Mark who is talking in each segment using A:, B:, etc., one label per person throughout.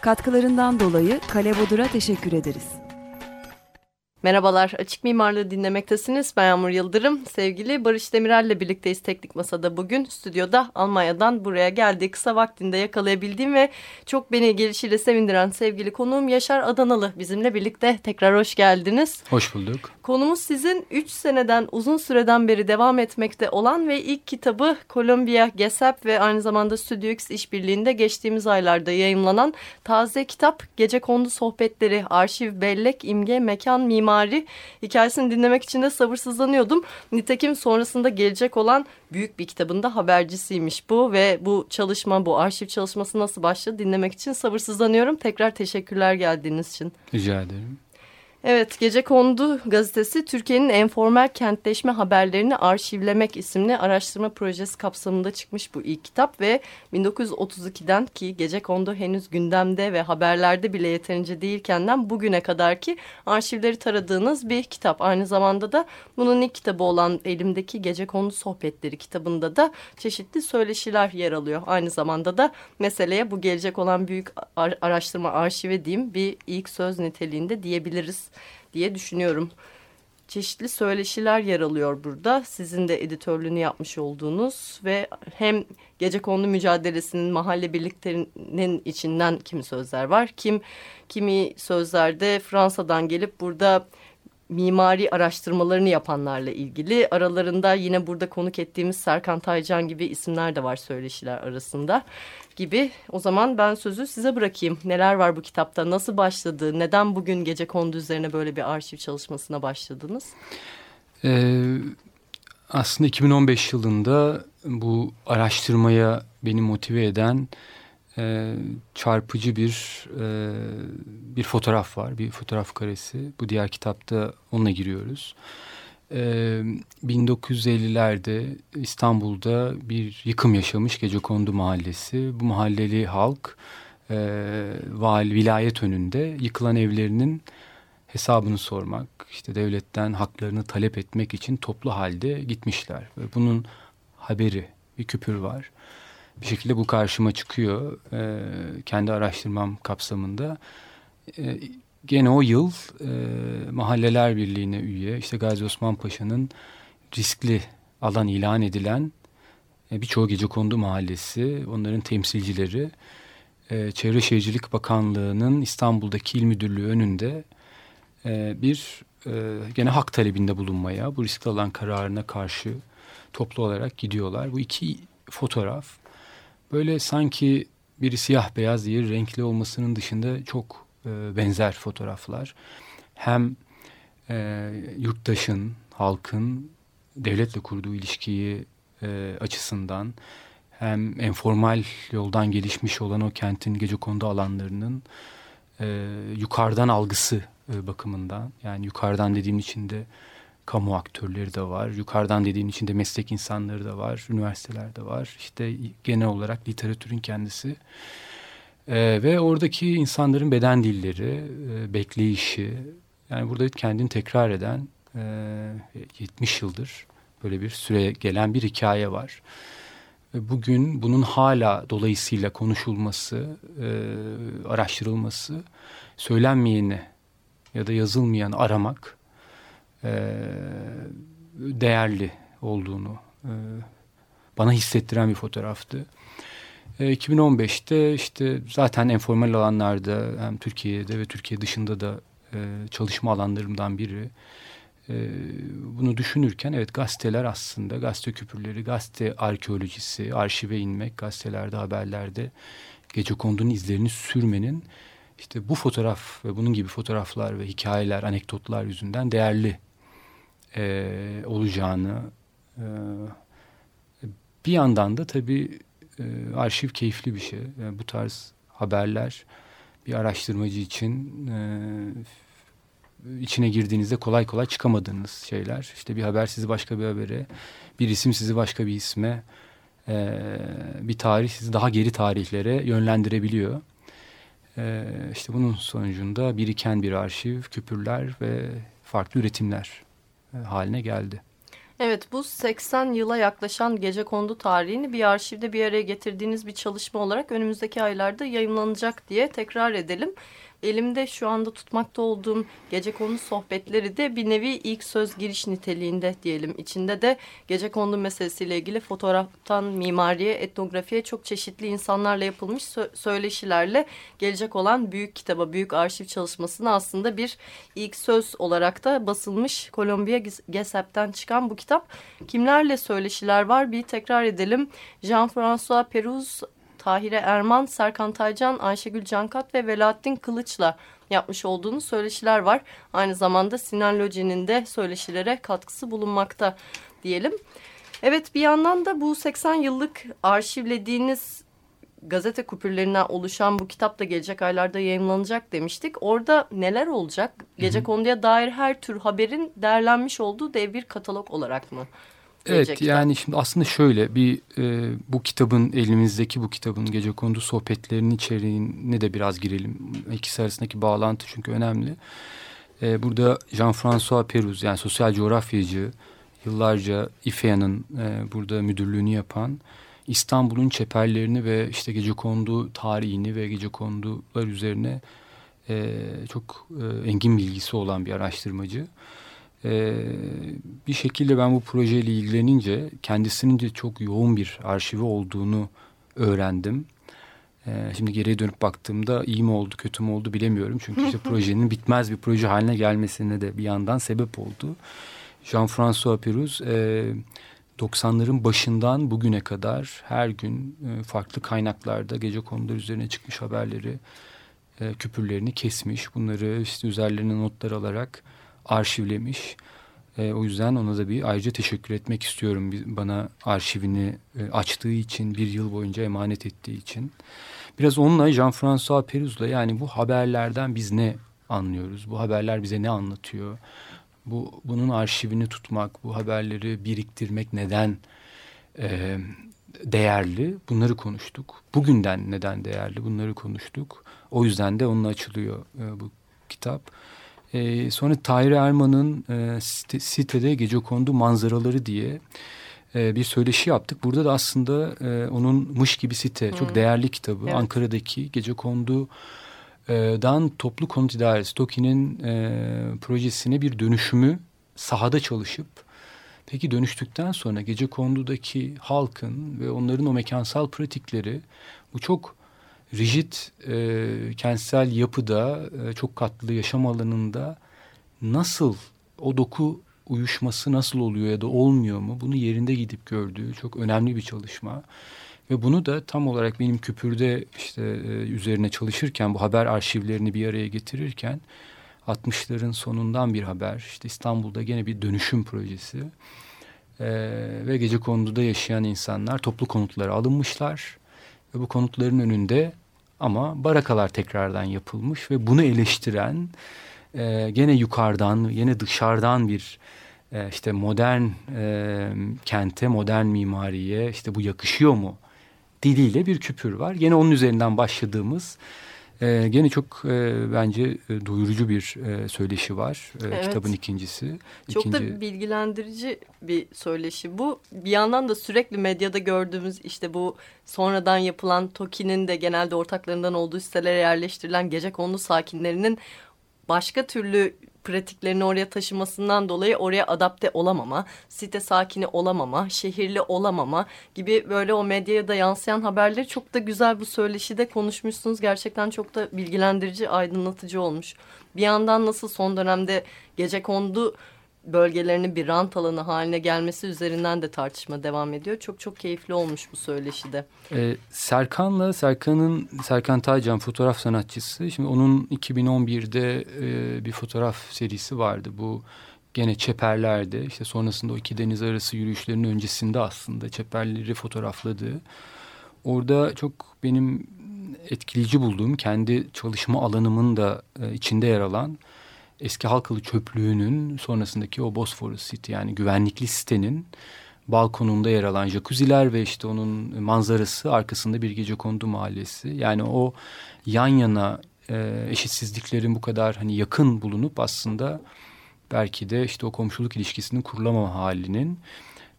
A: Katkılarından dolayı Kale Bodur'a teşekkür ederiz.
B: Merhabalar, Açık Mimarlığı dinlemektesiniz. Ben Yağmur Yıldırım. Sevgili Barış Demirel ile birlikteyiz Teknik Masa'da bugün. Stüdyoda Almanya'dan buraya geldi. Kısa vaktinde yakalayabildiğim ve çok beni gelişiyle sevindiren sevgili konuğum Yaşar Adanalı bizimle birlikte. Tekrar hoş geldiniz.
C: Hoş bulduk.
B: Konumuz sizin 3 seneden uzun süreden beri devam etmekte olan ve ilk kitabı Columbia GESAP ve aynı zamanda Studio X işbirliğinde geçtiğimiz aylarda yayımlanan taze kitap Gece Kondu Sohbetleri, Arşiv, Bellek, İmge, Mekan, Mimari hikayesini dinlemek için de sabırsızlanıyordum. Nitekim sonrasında gelecek olan büyük bir kitabında habercisiymiş bu ve bu çalışma, bu arşiv çalışması nasıl başladı dinlemek için sabırsızlanıyorum. Tekrar teşekkürler geldiğiniz için.
C: Rica ederim.
B: Evet, Gece Kondu gazetesi Türkiye'nin enformel kentleşme haberlerini arşivlemek isimli araştırma projesi kapsamında çıkmış bu ilk kitap ve 1932'den ki Gece Kondu henüz gündemde ve haberlerde bile yeterince değilkenden bugüne kadar ki arşivleri taradığınız bir kitap. Aynı zamanda da bunun ilk kitabı olan elimdeki Gece Kondu Sohbetleri kitabında da çeşitli söyleşiler yer alıyor. Aynı zamanda da meseleye bu gelecek olan büyük araştırma arşive diyeyim bir ilk söz niteliğinde diyebiliriz diye düşünüyorum. Çeşitli söyleşiler yer alıyor burada. Sizin de editörlüğünü yapmış olduğunuz ve hem gece konulu mücadelesinin mahalle birliklerinin içinden kimi sözler var. Kim kimi sözlerde Fransa'dan gelip burada mimari araştırmalarını yapanlarla ilgili. Aralarında yine burada konuk ettiğimiz Serkan Taycan gibi isimler de var söyleşiler arasında gibi. O zaman ben sözü size bırakayım. Neler var bu kitapta? Nasıl başladı? Neden bugün gece kondu üzerine böyle bir arşiv çalışmasına başladınız?
C: Ee, aslında 2015 yılında bu araştırmaya beni motive eden e, çarpıcı bir e, bir fotoğraf var. Bir fotoğraf karesi. Bu diğer kitapta onunla giriyoruz. E, 1950'lerde İstanbul'da bir yıkım yaşamış Gecekondu Mahallesi. Bu mahalleli halk e, vali, vilayet önünde yıkılan evlerinin hesabını sormak, işte devletten haklarını talep etmek için toplu halde gitmişler. Bunun haberi, bir küpür var bir şekilde bu karşıma çıkıyor e, kendi araştırmam kapsamında. E, gene o yıl e, Mahalleler Birliği'ne üye işte Gazi Osman Paşa'nın riskli alan ilan edilen e, birçoğu gece kondu mahallesi onların temsilcileri e, Çevre Şehircilik Bakanlığı'nın İstanbul'daki il müdürlüğü önünde e, bir e, gene hak talebinde bulunmaya bu riskli alan kararına karşı toplu olarak gidiyorlar. Bu iki fotoğraf böyle sanki biri siyah beyaz diğeri renkli olmasının dışında çok e, benzer fotoğraflar. Hem e, yurttaşın, halkın devletle kurduğu ilişkiyi e, açısından hem enformal yoldan gelişmiş olan o kentin gece kondu alanlarının e, yukarıdan algısı e, bakımından yani yukarıdan dediğim içinde kamu aktörleri de var. Yukarıdan dediğin içinde meslek insanları da var. Üniversiteler de var. İşte genel olarak literatürün kendisi. Ee, ve oradaki insanların beden dilleri, e, bekleyişi. Yani burada kendini tekrar eden e, 70 yıldır böyle bir süre gelen bir hikaye var. Bugün bunun hala dolayısıyla konuşulması, e, araştırılması, söylenmeyeni ya da yazılmayan aramak e, değerli olduğunu e, bana hissettiren bir fotoğraftı. E, 2015'te işte zaten enformal alanlarda hem Türkiye'de ve Türkiye dışında da e, çalışma alanlarımdan biri. E, bunu düşünürken evet gazeteler aslında gazete küpürleri, gazete arkeolojisi, arşive inmek, gazetelerde, haberlerde gece kondunun izlerini sürmenin işte bu fotoğraf ve bunun gibi fotoğraflar ve hikayeler, anekdotlar yüzünden değerli e, olacağını e, bir yandan da tabii e, arşiv keyifli bir şey. Yani bu tarz haberler bir araştırmacı için e, içine girdiğinizde kolay kolay çıkamadığınız şeyler. İşte bir haber sizi başka bir habere, bir isim sizi başka bir isme, e, bir tarih sizi daha geri tarihlere yönlendirebiliyor. E, işte bunun sonucunda biriken bir arşiv, küpürler ve farklı üretimler haline geldi.
B: Evet bu 80 yıla yaklaşan gece kondu tarihini bir arşivde bir araya getirdiğiniz bir çalışma olarak önümüzdeki aylarda yayınlanacak diye tekrar edelim elimde şu anda tutmakta olduğum gece konu sohbetleri de bir nevi ilk söz giriş niteliğinde diyelim. İçinde de gece konu meselesiyle ilgili fotoğraftan mimariye, etnografiye çok çeşitli insanlarla yapılmış söyleşilerle gelecek olan büyük kitaba, büyük arşiv çalışmasına aslında bir ilk söz olarak da basılmış Kolombiya Gesep'ten çıkan bu kitap. Kimlerle söyleşiler var bir tekrar edelim. Jean-François Peruz Tahire Erman, Serkan Taycan, Ayşegül Cankat ve Velahattin Kılıç'la yapmış olduğunu söyleşiler var. Aynı zamanda Sinan Loce'nin de söyleşilere katkısı bulunmakta diyelim. Evet bir yandan da bu 80 yıllık arşivlediğiniz gazete kupürlerinden oluşan bu kitap da gelecek aylarda yayınlanacak demiştik. Orada neler olacak? Gece konuya dair her tür haberin değerlenmiş olduğu dev bir katalog olarak mı?
C: Evet kitap. yani şimdi aslında şöyle bir e, bu kitabın elimizdeki bu kitabın gece kondu sohbetlerinin içeriğine de biraz girelim. İkisi arasındaki bağlantı çünkü önemli. E, burada Jean-François Peruz yani sosyal coğrafyacı yıllarca İFEA'nın e, burada müdürlüğünü yapan İstanbul'un çeperlerini ve işte gece kondu tarihini ve gece kondular üzerine e, çok e, engin bilgisi olan bir araştırmacı. Ee, bir şekilde ben bu projeyle ilgilenince kendisinin de çok yoğun bir arşivi olduğunu öğrendim. Ee, şimdi geriye dönüp baktığımda iyi mi oldu kötü mü oldu bilemiyorum. Çünkü işte projenin bitmez bir proje haline gelmesine de bir yandan sebep oldu. Jean-François Peruz e, 90'ların başından bugüne kadar her gün e, farklı kaynaklarda gece konuları üzerine çıkmış haberleri, e, küpürlerini kesmiş. Bunları işte üzerlerine notlar alarak arşivlemiş. E, o yüzden ona da bir ayrıca teşekkür etmek istiyorum. Bana arşivini e, açtığı için, bir yıl boyunca emanet ettiği için. Biraz onunla Jean-François Peruz'la yani bu haberlerden biz ne anlıyoruz? Bu haberler bize ne anlatıyor? Bu Bunun arşivini tutmak, bu haberleri biriktirmek neden e, değerli? Bunları konuştuk. Bugünden neden değerli? Bunları konuştuk. O yüzden de onunla açılıyor e, bu kitap. E, sonra Tahir Erman'ın e, site, sitede gece kondu manzaraları diye e, bir söyleşi yaptık. Burada da aslında e, onun Mış gibi site hmm. çok değerli kitabı. Evet. Ankara'daki gece kondu dan toplu konut idaresi TOKİ'nin e, projesine bir dönüşümü sahada çalışıp peki dönüştükten sonra gece kondudaki halkın ve onların o mekansal pratikleri bu çok rigid e, kentsel yapıda e, çok katlı yaşam alanında nasıl o doku uyuşması nasıl oluyor ya da olmuyor mu? Bunu yerinde gidip gördüğü çok önemli bir çalışma. Ve bunu da tam olarak benim küpürde işte e, üzerine çalışırken bu haber arşivlerini bir araya getirirken 60'ların sonundan bir haber işte İstanbul'da gene bir dönüşüm projesi. Ee, ve gece konuda yaşayan insanlar toplu konutlara alınmışlar. Ve bu konutların önünde ama barakalar tekrardan yapılmış ve bunu eleştiren e, gene yukarıdan, gene dışarıdan bir e, işte modern e, kente, modern mimariye işte bu yakışıyor mu diliyle bir küpür var. Gene onun üzerinden başladığımız e, gene çok e, bence e, doyurucu bir e, söyleşi var e, evet. kitabın ikincisi.
B: Çok
C: İkinci...
B: da bilgilendirici bir söyleşi bu. Bir yandan da sürekli medyada gördüğümüz işte bu sonradan yapılan TOKİ'nin de genelde ortaklarından olduğu sitelere yerleştirilen gece konulu sakinlerinin başka türlü pratiklerini oraya taşımasından dolayı oraya adapte olamama, site sakini olamama, şehirli olamama gibi böyle o medyaya da yansıyan haberleri çok da güzel bu söyleşide konuşmuşsunuz. Gerçekten çok da bilgilendirici, aydınlatıcı olmuş. Bir yandan nasıl son dönemde gece kondu bölgelerinin bir rant alanı haline gelmesi üzerinden de tartışma devam ediyor. Çok çok keyifli olmuş bu söyleşide.
C: Ee, Serkan'la Serkan'ın Serkan Taycan fotoğraf sanatçısı. Şimdi onun 2011'de e, bir fotoğraf serisi vardı. Bu gene çeperlerde işte sonrasında o iki deniz arası yürüyüşlerinin öncesinde aslında çeperleri fotoğrafladığı. Orada çok benim etkileyici bulduğum kendi çalışma alanımın da e, içinde yer alan eski Halkalı çöplüğünün sonrasındaki o Bosphorus City yani güvenlikli sitenin balkonunda yer alan jacuzziler ve işte onun manzarası arkasında bir gece kondu mahallesi. Yani o yan yana e, eşitsizliklerin bu kadar hani yakın bulunup aslında belki de işte o komşuluk ilişkisinin kurulamama halinin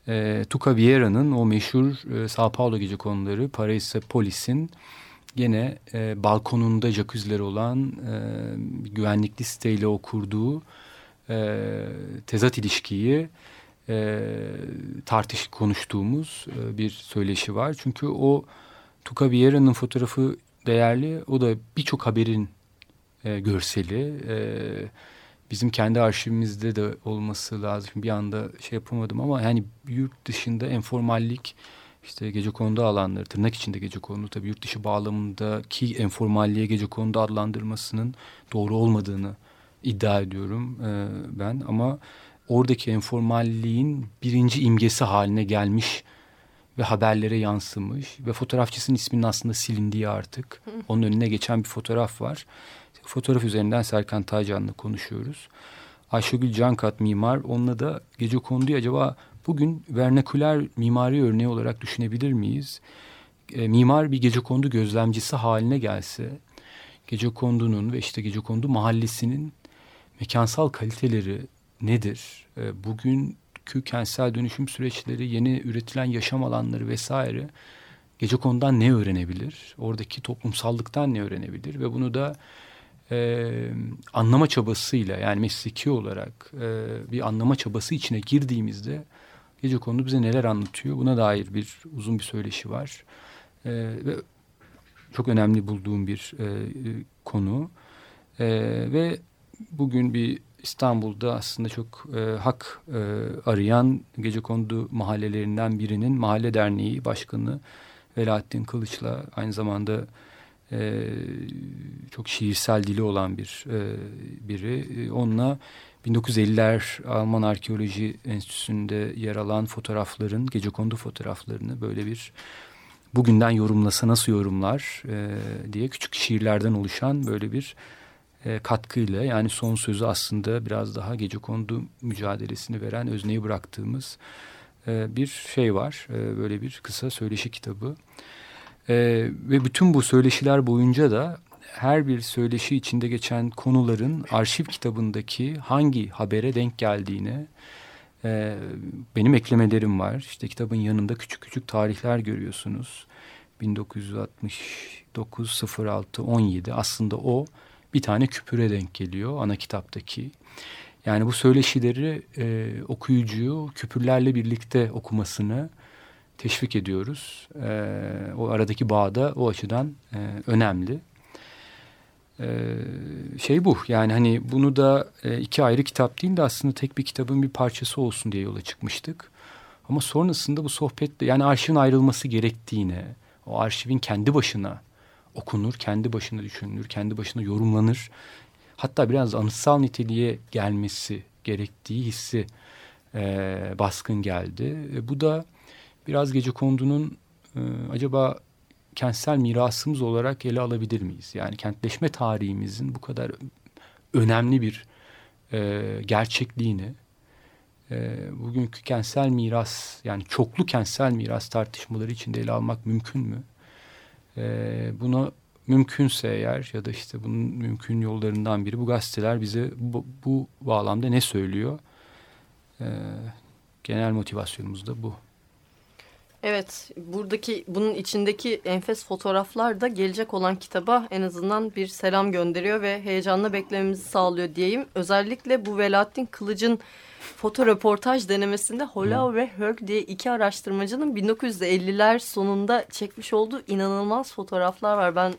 C: e, Tuca Vieira'nın o meşhur e, Sao Paulo gece konuları Paris Polis'in gene e, balkonunda jacuzzileri olan e, güvenlikli siteyle o kurduğu e, tezat ilişkiyi e, tartış konuştuğumuz e, bir söyleşi var. Çünkü o Tuca Vieira'nın fotoğrafı değerli. O da birçok haberin e, görseli. E, bizim kendi arşivimizde de olması lazım. Bir anda şey yapamadım ama yani yurt dışında enformallik işte gece konuda alanları tırnak içinde gece konu tabii yurt dışı bağlamındaki enformalliğe gece konuda adlandırmasının doğru olmadığını iddia ediyorum e, ben ama oradaki enformalliğin birinci imgesi haline gelmiş ve haberlere yansımış ve fotoğrafçısının isminin aslında silindiği artık. Onun önüne geçen bir fotoğraf var. Fotoğraf üzerinden Serkan Taycan'la konuşuyoruz. Ayşegül Cankat mimar. Onunla da gece konduyu acaba bugün vernaküler mimari örneği olarak düşünebilir miyiz? E, mimar bir gece kondu gözlemcisi haline gelse gece kondunun ve işte gece kondu mahallesinin mekansal kaliteleri nedir? E, bugünkü kentsel dönüşüm süreçleri, yeni üretilen yaşam alanları vesaire gece konudan ne öğrenebilir? Oradaki toplumsallıktan ne öğrenebilir? Ve bunu da e, anlama çabasıyla yani mesleki olarak e, bir anlama çabası içine girdiğimizde gece konu bize neler anlatıyor? Buna dair bir uzun bir söyleşi var. E, ve çok önemli bulduğum bir e, konu. E, ve bugün bir İstanbul'da aslında çok e, hak e, arayan gece kondu mahallelerinden birinin mahalle derneği başkanı Velahattin Kılıç'la aynı zamanda e, çok şiirsel dili olan bir e, biri. E, onunla 1950'ler Alman Arkeoloji Enstitüsü'nde yer alan fotoğrafların, gece kondu fotoğraflarını böyle bir bugünden yorumlasa nasıl yorumlar e, diye küçük şiirlerden oluşan böyle bir e, katkıyla yani son sözü aslında biraz daha gece kondu mücadelesini veren özneyi bıraktığımız e, bir şey var. E, böyle bir kısa söyleşi kitabı. E, ve bütün bu söyleşiler boyunca da her bir söyleşi içinde geçen konuların arşiv kitabındaki hangi habere denk geldiğine e, benim eklemelerim var. İşte kitabın yanında küçük küçük tarihler görüyorsunuz. 1969 06 17 aslında o bir tane küpüre denk geliyor ana kitaptaki. Yani bu söyleşileri e, okuyucuyu küpürlerle birlikte okumasını teşvik ediyoruz. E, o aradaki bağ da o açıdan e, önemli. E, şey bu yani hani bunu da e, iki ayrı kitap değil de aslında tek bir kitabın bir parçası olsun diye yola çıkmıştık. Ama sonrasında bu sohbette yani arşivin ayrılması gerektiğine, o arşivin kendi başına okunur, kendi başına düşünülür, kendi başına yorumlanır. Hatta biraz anıtsal niteliğe gelmesi gerektiği hissi e, baskın geldi. E, bu da biraz gece kondunun e, acaba kentsel mirasımız olarak ele alabilir miyiz? Yani kentleşme tarihimizin bu kadar önemli bir e, gerçekliğini e, bugünkü kentsel miras yani çoklu kentsel miras tartışmaları içinde ele almak mümkün mü? E, buna mümkünse eğer ya da işte bunun mümkün yollarından biri bu gazeteler bize bu, bu bağlamda ne söylüyor? E, genel motivasyonumuz da bu.
B: Evet, buradaki bunun içindeki enfes fotoğraflar da gelecek olan kitaba en azından bir selam gönderiyor ve heyecanla beklememizi sağlıyor diyeyim. Özellikle bu Velahattin Kılıç'ın fotoröportaj denemesinde Holau ve Hög diye iki araştırmacının 1950'ler sonunda çekmiş olduğu inanılmaz fotoğraflar var. Ben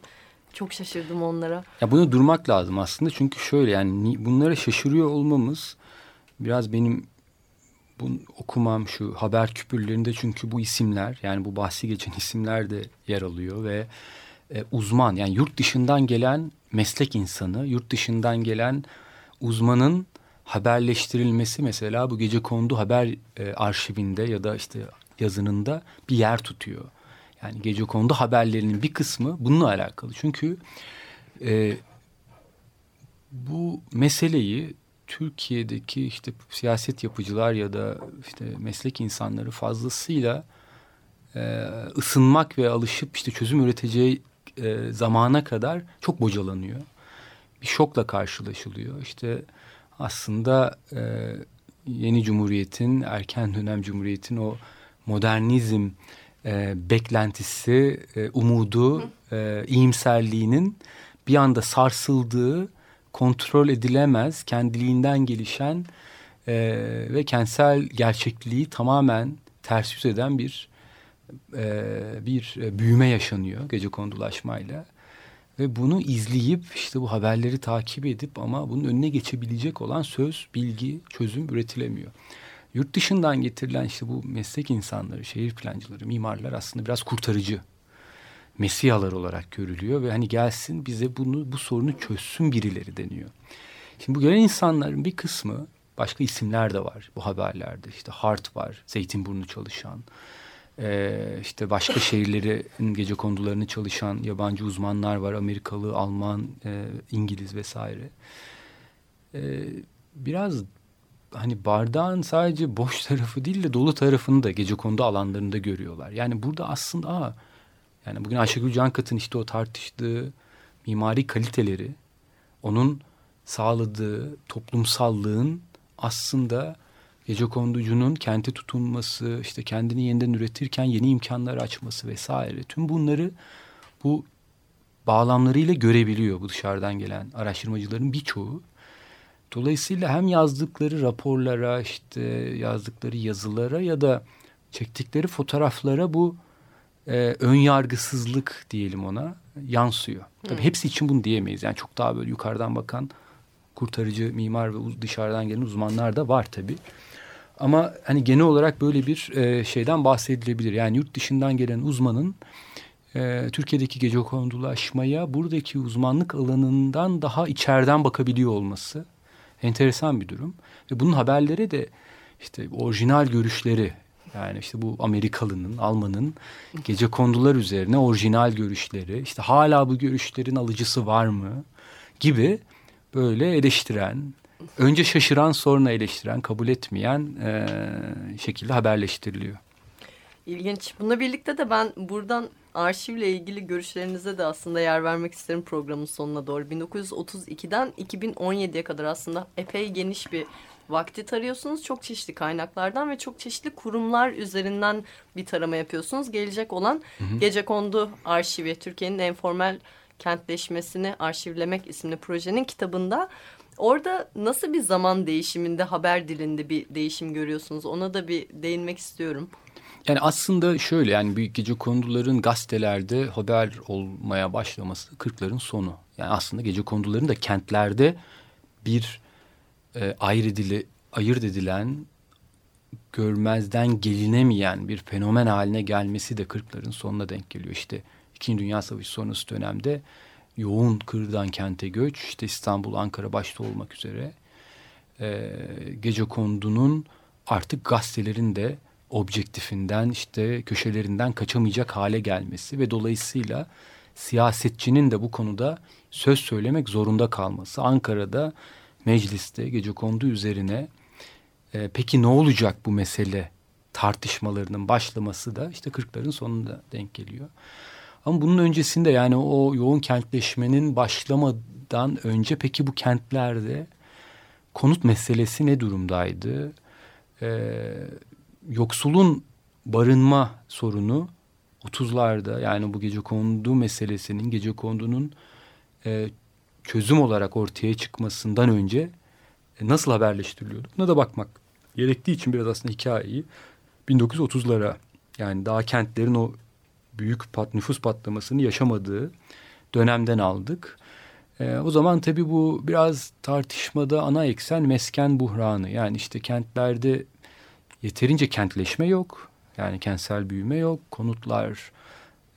B: çok şaşırdım onlara.
C: Ya bunu durmak lazım aslında çünkü şöyle yani bunlara şaşırıyor olmamız biraz benim bu okumam şu haber küpürlerinde çünkü bu isimler yani bu bahsi geçen isimler de yer alıyor ve e, uzman yani yurt dışından gelen meslek insanı, yurt dışından gelen uzmanın haberleştirilmesi mesela bu gece kondu haber e, arşivinde ya da işte yazınında bir yer tutuyor. Yani gece konuda haberlerinin bir kısmı bununla alakalı. Çünkü e, bu meseleyi Türkiye'deki işte siyaset yapıcılar ya da işte meslek insanları fazlasıyla e, ısınmak ve alışıp işte çözüm üreteceği e, zamana kadar çok bocalanıyor. Bir şokla karşılaşılıyor. İşte aslında e, yeni cumhuriyetin, erken dönem cumhuriyetin o modernizm e, beklentisi, e, umudu, e, iyimserliğinin bir anda sarsıldığı, kontrol edilemez, kendiliğinden gelişen e, ve kentsel gerçekliği tamamen ters yüz eden bir e, bir büyüme yaşanıyor gece kondulaşmayla. Ve bunu izleyip işte bu haberleri takip edip ama bunun önüne geçebilecek olan söz, bilgi, çözüm üretilemiyor. Yurt dışından getirilen işte bu meslek insanları, şehir plancıları, mimarlar aslında biraz kurtarıcı mesiyalar olarak görülüyor ve hani gelsin bize bunu bu sorunu çözsün birileri deniyor. Şimdi bu gelen insanların bir kısmı başka isimler de var bu haberlerde. İşte Hart var, Zeytinburnu çalışan, ee, işte başka şehirlerin gece kondularını çalışan yabancı uzmanlar var. Amerikalı, Alman, e, İngiliz vesaire. Ee, biraz hani bardağın sadece boş tarafı değil de dolu tarafını da gece kondu alanlarında görüyorlar. Yani burada aslında aa, yani bugün Ayşegül Cankat'ın işte o tartıştığı mimari kaliteleri onun sağladığı toplumsallığın aslında gece konducunun kente tutunması, işte kendini yeniden üretirken yeni imkanlar açması vesaire. Tüm bunları bu bağlamlarıyla görebiliyor bu dışarıdan gelen araştırmacıların birçoğu. Dolayısıyla hem yazdıkları raporlara, işte yazdıkları yazılara ya da çektikleri fotoğraflara bu e, ön yargısızlık diyelim ona yansıyor. Tabii hmm. hepsi için bunu diyemeyiz. Yani çok daha böyle yukarıdan bakan kurtarıcı mimar ve dışarıdan gelen uzmanlar da var tabii. Ama hani genel olarak böyle bir e, şeyden bahsedilebilir. Yani yurt dışından gelen uzmanın e, Türkiye'deki gece kondulaşmaya buradaki uzmanlık alanından daha içeriden bakabiliyor olması enteresan bir durum. Ve bunun haberleri de işte orijinal görüşleri yani işte bu Amerikalının, Almanın gece kondular üzerine orijinal görüşleri, işte hala bu görüşlerin alıcısı var mı gibi böyle eleştiren, önce şaşıran sonra eleştiren, kabul etmeyen e, şekilde haberleştiriliyor.
B: İlginç. Bununla birlikte de ben buradan arşivle ilgili görüşlerinize de aslında yer vermek isterim programın sonuna doğru. 1932'den 2017'ye kadar aslında epey geniş bir vakti tarıyorsunuz. Çok çeşitli kaynaklardan ve çok çeşitli kurumlar üzerinden bir tarama yapıyorsunuz. Gelecek olan hı hı. Gecekondu Arşivi, Türkiye'nin enformel kentleşmesini arşivlemek isimli projenin kitabında Orada nasıl bir zaman değişiminde haber dilinde bir değişim görüyorsunuz? Ona da bir değinmek istiyorum.
C: Yani aslında şöyle yani büyük gece konduların gazetelerde haber olmaya başlaması 40'ların sonu. Yani aslında gece konduların da kentlerde bir e, ayrı ayırt edilen, görmezden gelinemeyen bir fenomen haline gelmesi de 40'ların sonuna denk geliyor. İşte İkinci Dünya Savaşı sonrası dönemde yoğun kırdan kente göç, işte İstanbul, Ankara başta olmak üzere e, gece kondunun artık gazetelerin de objektifinden işte köşelerinden kaçamayacak hale gelmesi ve dolayısıyla siyasetçinin de bu konuda söz söylemek zorunda kalması. Ankara'da mecliste gece kondu üzerine e, peki ne olacak bu mesele tartışmalarının başlaması da işte 40'ların sonunda denk geliyor. Ama bunun öncesinde yani o yoğun kentleşmenin başlamadan önce peki bu kentlerde konut meselesi ne durumdaydı? Ee, yoksulun barınma sorunu 30'larda yani bu gece kondu meselesinin gece kondunun e, çözüm olarak ortaya çıkmasından önce e, nasıl haberleştiriliyordu? Buna da bakmak gerektiği için biraz aslında hikayeyi 1930'lara yani daha kentlerin o büyük pat, nüfus patlamasını yaşamadığı dönemden aldık. E, o zaman tabii bu biraz tartışmada ana eksen mesken buhranı. Yani işte kentlerde yeterince kentleşme yok. Yani kentsel büyüme yok. Konutlar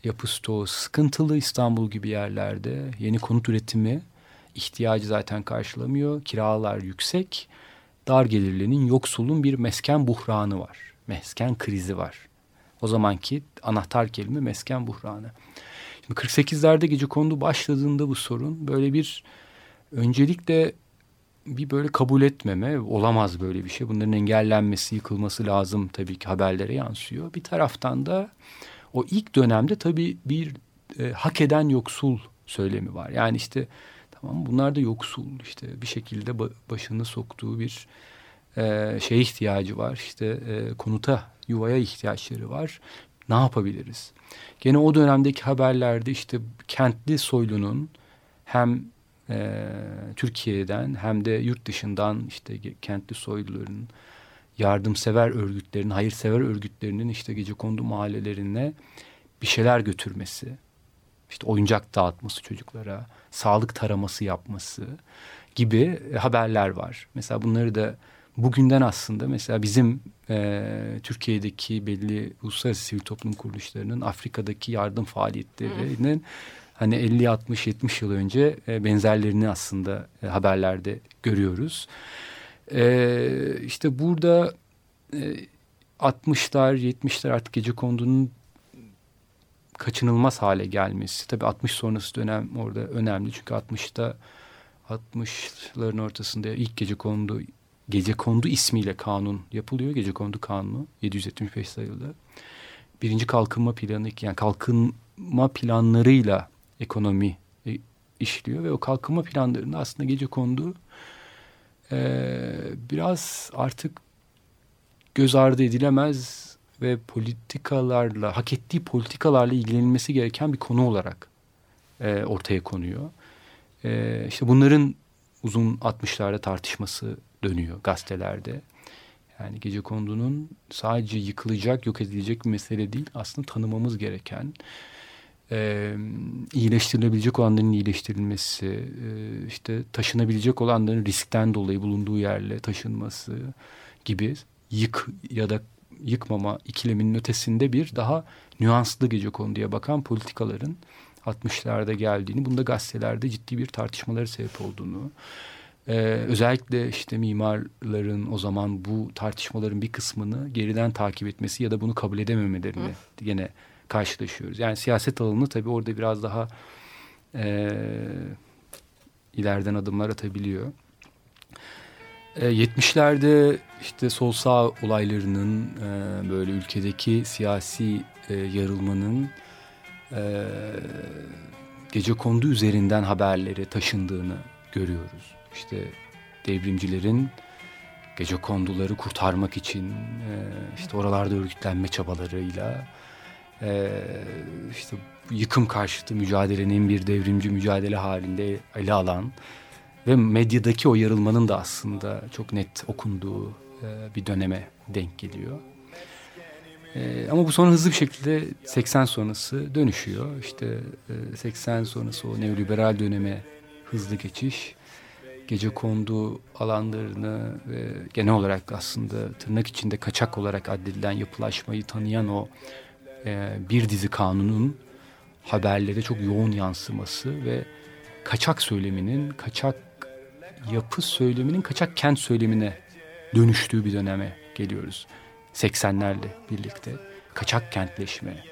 C: yapı stoğu sıkıntılı İstanbul gibi yerlerde. Yeni konut üretimi ihtiyacı zaten karşılamıyor. Kiralar yüksek. Dar gelirlinin yoksulun bir mesken buhranı var. Mesken krizi var. O zamanki anahtar kelime mesken buhranı. Şimdi 48'lerde gece kondu başladığında bu sorun böyle bir öncelikle bir böyle kabul etmeme olamaz böyle bir şey. Bunların engellenmesi, yıkılması lazım tabii ki haberlere yansıyor. Bir taraftan da o ilk dönemde tabii bir e, hak eden yoksul söylemi var. Yani işte tamam bunlar da yoksul işte bir şekilde başını soktuğu bir e, şeye ihtiyacı var. İşte e, konuta, yuvaya ihtiyaçları var. Ne yapabiliriz? Gene o dönemdeki haberlerde işte kentli soylunun hem e, Türkiye'den hem de yurt dışından işte kentli soyluların yardımsever örgütlerin, hayırsever örgütlerinin işte gece kondu mahallelerine bir şeyler götürmesi, işte oyuncak dağıtması çocuklara, sağlık taraması yapması gibi haberler var. Mesela bunları da bugünden aslında mesela bizim e, Türkiye'deki belli uluslararası sivil toplum kuruluşlarının Afrika'daki yardım faaliyetlerinin hani 50 60 70 yıl önce e, benzerlerini aslında e, haberlerde görüyoruz. E, işte burada e, 60'lar 70'ler artık gece kondunun kaçınılmaz hale gelmesi. Tabii 60 sonrası dönem orada önemli. Çünkü 60'ta 60'ların ortasında ilk gece kondu gece kondu ismiyle kanun yapılıyor. Gece kondu kanunu 775 sayılı. Birinci kalkınma planı yani kalkınma planlarıyla ekonomi e, işliyor ve o kalkınma planlarında aslında gece kondu e, biraz artık göz ardı edilemez ve politikalarla hak ettiği politikalarla ilgilenilmesi gereken bir konu olarak e, ortaya konuyor. E, işte bunların uzun 60'larda tartışması dönüyor gazetelerde. Yani gece kondunun sadece yıkılacak, yok edilecek bir mesele değil. Aslında tanımamız gereken, e, iyileştirilebilecek olanların iyileştirilmesi, e, işte taşınabilecek olanların riskten dolayı bulunduğu yerle taşınması gibi yık ya da yıkmama ikileminin ötesinde bir daha nüanslı gece konuya bakan politikaların 60'larda geldiğini, bunda gazetelerde ciddi bir tartışmaları sebep olduğunu, ee, özellikle işte mimarların o zaman bu tartışmaların bir kısmını geriden takip etmesi ya da bunu kabul edememelerini Hı. gene karşılaşıyoruz. Yani siyaset alanı tabii orada biraz daha e, ileriden adımlar atabiliyor. E, 70'lerde işte sol sağ olaylarının e, böyle ülkedeki siyasi e, yarılmanın e, gece kondu üzerinden haberleri taşındığını görüyoruz. İşte devrimcilerin gece konduları kurtarmak için e, işte oralarda örgütlenme çabalarıyla e, işte yıkım karşıtı mücadelenin bir devrimci mücadele halinde ele alan ve medyadaki o yarılmanın da aslında çok net okunduğu e, bir döneme denk geliyor. E, ama bu sonra hızlı bir şekilde 80 sonrası dönüşüyor. İşte e, 80 sonrası o neoliberal döneme hızlı geçiş gece kondu alanlarını ve genel olarak aslında tırnak içinde kaçak olarak addedilen yapılaşmayı tanıyan o e, bir dizi kanunun haberlere çok yoğun yansıması ve kaçak söyleminin, kaçak yapı söyleminin kaçak kent söylemine dönüştüğü bir döneme geliyoruz. 80'lerle birlikte kaçak kentleşme,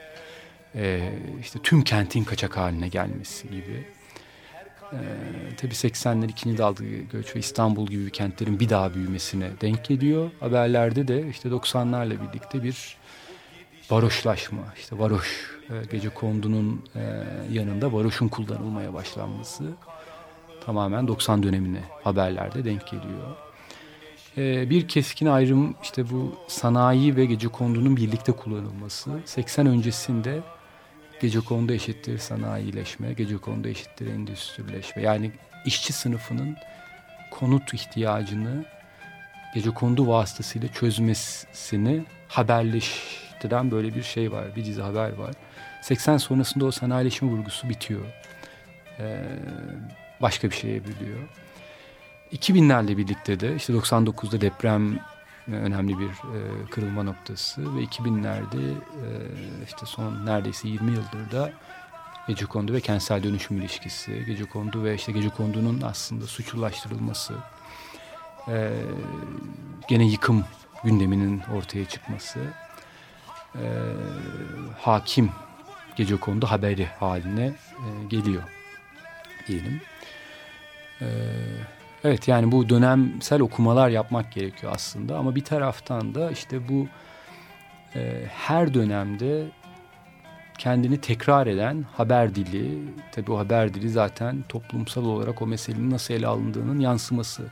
C: e, işte tüm kentin kaçak haline gelmesi gibi. E, tabii 80'ler ikinci dalga göç ve İstanbul gibi kentlerin bir daha büyümesine denk geliyor. Haberlerde de işte 90'larla birlikte bir varoşlaşma, işte varoş, e, gece kondunun e, yanında varoşun kullanılmaya başlanması tamamen 90 dönemine haberlerde denk geliyor. E, bir keskin ayrım işte bu sanayi ve gece kondunun birlikte kullanılması. 80 öncesinde gece kondu eşittir sanayileşme, gece kondu eşittir endüstrileşme. Yani işçi sınıfının konut ihtiyacını gece kondu vasıtasıyla çözmesini haberleş Parti'den böyle bir şey var. Bir dizi haber var. 80 sonrasında o sanayileşme vurgusu bitiyor. Ee, başka bir şeye biliyor. 2000'lerle birlikte de işte 99'da deprem önemli bir e, kırılma noktası ve 2000'lerde e, işte son neredeyse 20 yıldır da gece kondu ve kentsel dönüşüm ilişkisi, gece kondu ve işte gece kondunun aslında suçlulaştırılması, e, gene yıkım gündeminin ortaya çıkması e, hakim gece konuda haberi haline e, geliyor diyelim. E, evet yani bu dönemsel okumalar yapmak gerekiyor aslında ama bir taraftan da işte bu e, her dönemde kendini tekrar eden haber dili, tabi o haber dili zaten toplumsal olarak o meselenin nasıl ele alındığının yansıması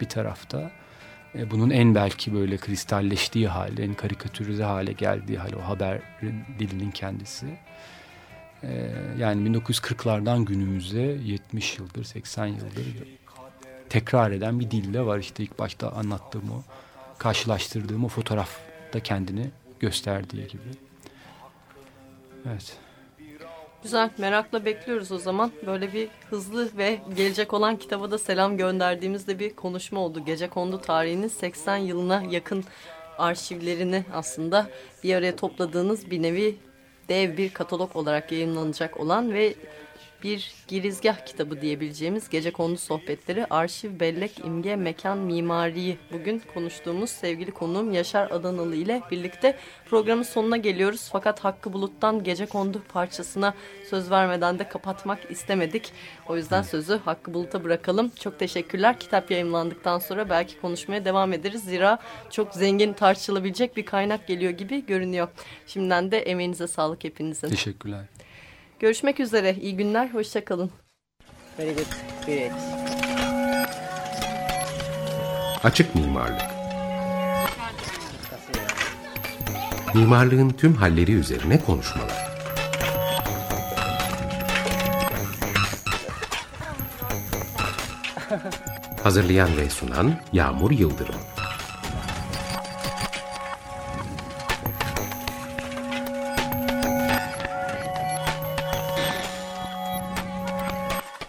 C: bir tarafta. E, bunun en belki böyle kristalleştiği hali, en karikatürize hale geldiği hali o haberin dilinin kendisi. E, yani 1940'lardan günümüze 70 yıldır, 80 yıldır tekrar eden bir dille var. İşte ilk başta anlattığım o, karşılaştırdığım o fotoğrafta kendini gösterdiği gibi. Evet.
B: Güzel, merakla bekliyoruz o zaman. Böyle bir hızlı ve gelecek olan kitaba da selam gönderdiğimizde bir konuşma oldu. Gece Kondu tarihinin 80 yılına yakın arşivlerini aslında bir araya topladığınız bir nevi dev bir katalog olarak yayınlanacak olan ve bir girizgah kitabı diyebileceğimiz gece kondu sohbetleri, arşiv, bellek, imge, mekan, mimariyi bugün konuştuğumuz sevgili konuğum Yaşar Adanalı ile birlikte programın sonuna geliyoruz. Fakat Hakkı Bulut'tan gece kondu parçasına söz vermeden de kapatmak istemedik. O yüzden sözü Hakkı Bulut'a bırakalım. Çok teşekkürler. Kitap yayınlandıktan sonra belki konuşmaya devam ederiz. Zira çok zengin tartışılabilecek bir kaynak geliyor gibi görünüyor. Şimdiden de emeğinize sağlık hepinizin.
C: Teşekkürler.
B: Görüşmek üzere. İyi günler. Hoşçakalın.
D: Very good. Great.
E: Açık mimarlık. Mimarlığın tüm halleri üzerine konuşmalar. Hazırlayan ve sunan Yağmur Yıldırım.